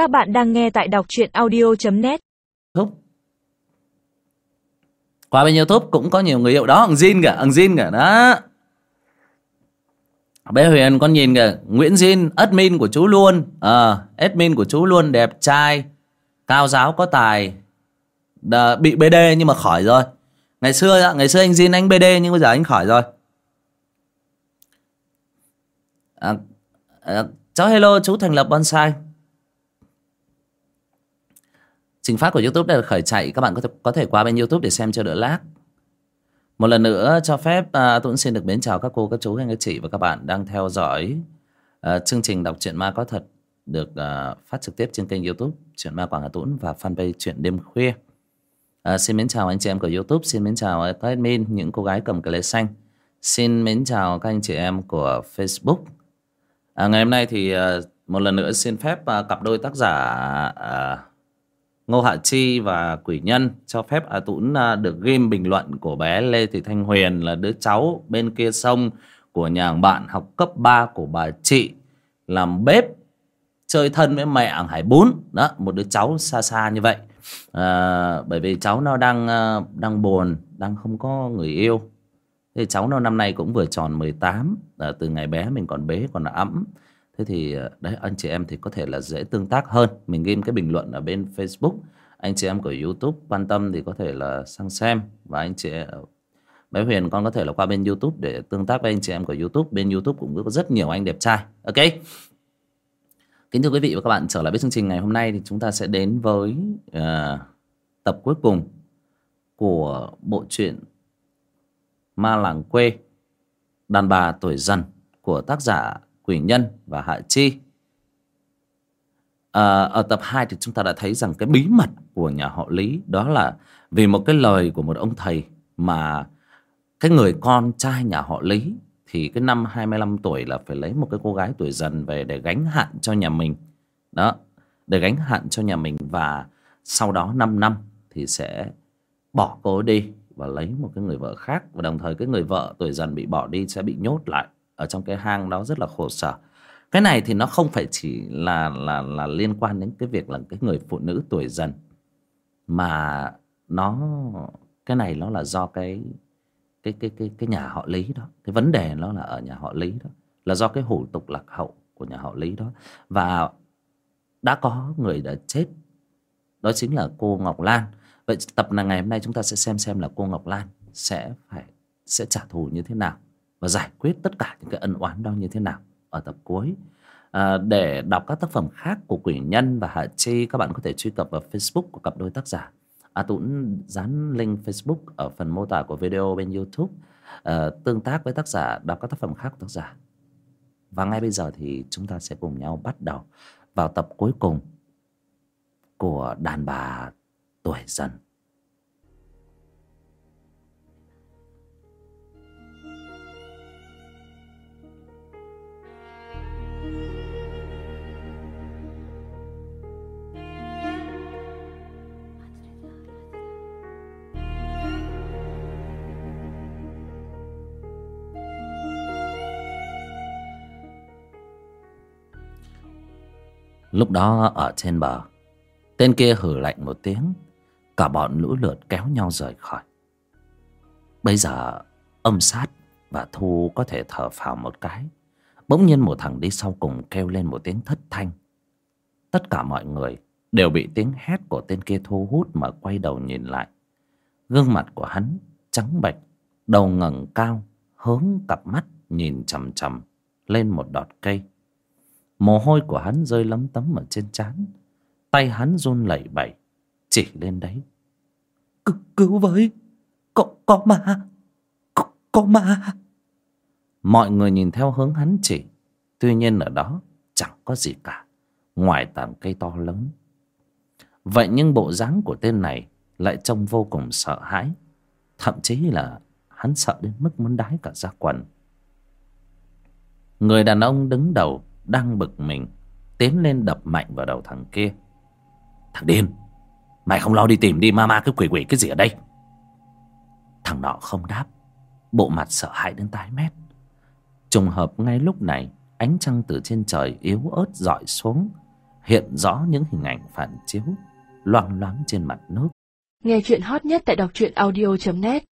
Các bạn đang nghe tại đọc truyện audio.net YouTube qua bên YouTube cũng có nhiều người hiệu đó thằng Jin kìa thằng Jin kìa. Đó. Bé Huyền con nhìn kìa. Nguyễn Jin admin của chú luôn. À, admin của chú luôn đẹp trai cao giáo có tài. Đà, bị BD nhưng mà khỏi rồi. Ngày xưa ngày xưa anh Jin anh BD nhưng bây giờ anh khỏi rồi. À, à, cháu hello chú thành lập bonsai trình phát của youtube đã được khởi chạy. Các bạn có thể, có thể qua bên youtube để xem cho đỡ lag. Một lần nữa cho phép uh, tuấn xin được mến chào các cô các chú anh các chị và các bạn đang theo dõi à, chương trình đọc truyện ma có thật được à, phát trực tiếp trên kênh youtube truyện ma quảng hà tuấn và fanpage truyện đêm khuya. À, xin mến chào anh chị em của youtube xin mến chào các admin những cô gái cầm cờ lê xanh. Xin mến chào các anh chị em của facebook. À, ngày hôm nay thì à, một lần nữa xin phép à, cặp đôi tác giả à, Ngô Hạ Chi và Quỷ Nhân cho phép A Tũng à, được ghim bình luận của bé Lê Thị Thanh Huyền là đứa cháu bên kia sông của nhà bạn học cấp 3 của bà chị làm bếp chơi thân với mẹ ở Hải Bún. Đó một đứa cháu xa xa như vậy. À, bởi vì cháu nó đang à, đang buồn đang không có người yêu. Thì cháu nó năm nay cũng vừa tròn 18 à, ờ, Từ ngày bé mình còn bế còn ấm Thế thì ờ, đấy anh chị em thì có thể là dễ tương tác hơn. Mình ghim cái bình luận ở bên Facebook. Anh chị em của Youtube quan tâm thì có thể là sang xem. Và anh chị ờ, Bé Huyền con có thể là qua bên Youtube để tương tác với anh chị em của Youtube. Bên Youtube cũng có rất nhiều anh đẹp trai. Ok? Kính thưa quý vị và các bạn trở lại với chương trình ngày hôm nay Thì chúng ta sẽ đến với uh, tập cuối cùng Của bộ truyện Ma làng quê Đàn bà tuổi dần của tác giả Quỷ Nhân và Hạ Chi. À, Ở tập 2 thì chúng ta đã thấy rằng cái bí mật của nhà họ Lý Đó là vì một cái lời của một ông thầy Mà cái người con trai nhà họ Lý Thì cái năm 25 tuổi là phải lấy một cái cô gái tuổi dần về để gánh hạn cho nhà mình. Đó Để gánh hạn cho nhà mình Và sau đó 5 năm thì sẽ bỏ cô đi và lấy một cái người vợ khác và đồng thời cái người vợ tuổi dần bị bỏ đi sẽ bị nhốt lại ở trong cái hang đó rất là khổ sở. Cái này thì nó không phải chỉ là là là liên quan đến cái việc là cái người phụ nữ tuổi dần, mà nó, cái này nó là do cái cái cái cái cái nhà họ lý đó. Cái vấn đề nó là ở nhà họ lý đó, là do cái hủ tục lạc hậu của nhà họ lý đó. Và đã có người đã chết, đó chính là cô ngọc lan. Vậy tập là ngày hôm nay chúng ta sẽ xem xem là cô ngọc lan sẽ phải, sẽ trả thù như thế nào và giải quyết tất cả những cái ân oán đó như thế nào ở tập cuối. À, để đọc các tác phẩm khác của quỷ nhân và hạ chi các bạn có thể truy cập vào facebook của cặp đôi tác giả a tũng dán link facebook ở phần mô tả của video bên youtube. À, tương tác với tác giả đọc các tác phẩm khác của tác giả. Và ngay bây giờ thì chúng ta sẽ cùng nhau bắt đầu vào tập cuối cùng của đàn bà tuổi dần. Lúc đó ở trên bờ, tên kia hử lạnh một tiếng, cả bọn lũ lượt kéo nhau rời khỏi. Bây giờ, âm sát và thu có thể thở phào một cái. Bỗng nhiên một thằng đi sau cùng kêu lên một tiếng thất thanh. Tất cả mọi người đều bị tiếng hét của tên kia thu hút mà quay đầu nhìn lại. Gương mặt của hắn trắng bệch, đầu ngẩng cao, hướng cặp mắt nhìn chằm chằm lên một đọt cây mồ hôi của hắn rơi lấm tấm ở trên trán. Tay hắn run lẩy bẩy chỉ lên đấy. C cứu với có có ma có, có ma. Mọi người nhìn theo hướng hắn chỉ. Tuy nhiên ở đó chẳng có gì cả ngoài tảng cây to lớn. Vậy nhưng bộ dáng của tên này lại trông vô cùng sợ hãi. Thậm chí là hắn sợ đến mức muốn đái cả ra quần. Người đàn ông đứng đầu đang bực mình, tiến lên đập mạnh vào đầu thằng kia. Thằng điên mày không lo đi tìm đi, ma ma cái quỷ quỷ, cái gì ở đây? Thằng nọ không đáp, bộ mặt sợ hãi đến tái mét. Trùng hợp ngay lúc này, ánh trăng từ trên trời yếu ớt dọi xuống, hiện rõ những hình ảnh phản chiếu, loang loáng trên mặt nước. Nghe chuyện hot nhất tại đọc truyện audio.net